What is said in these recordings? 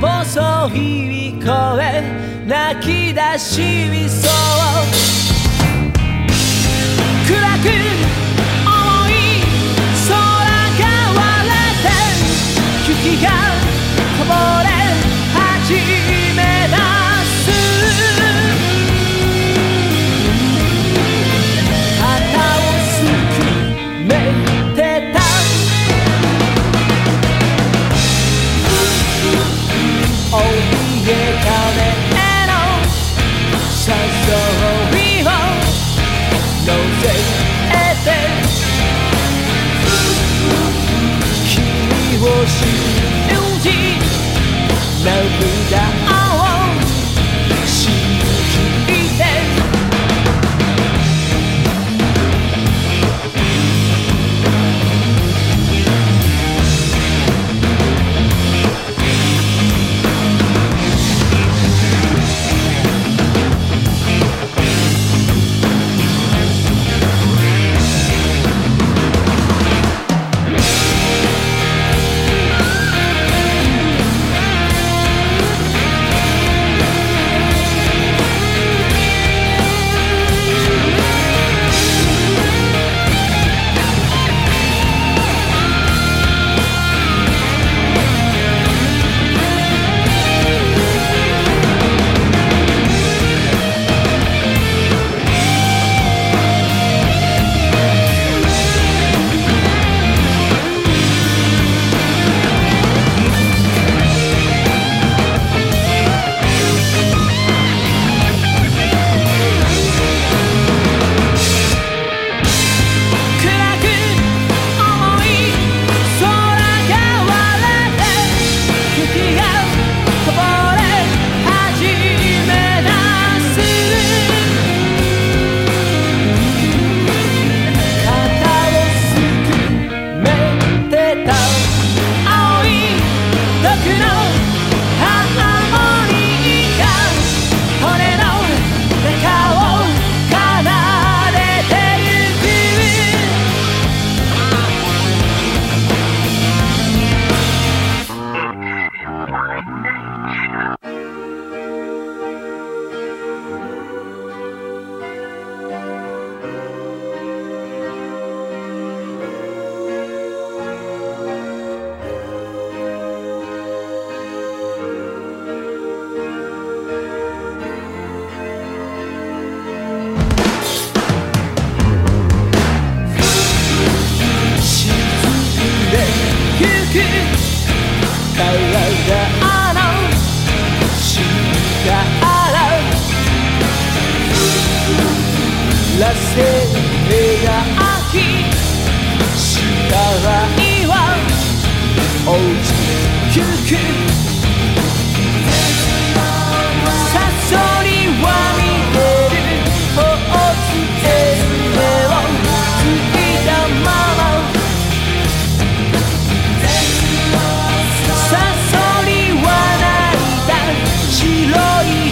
細い声泣き出しそう君を信じ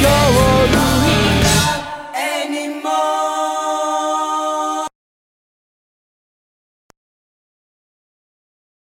今日の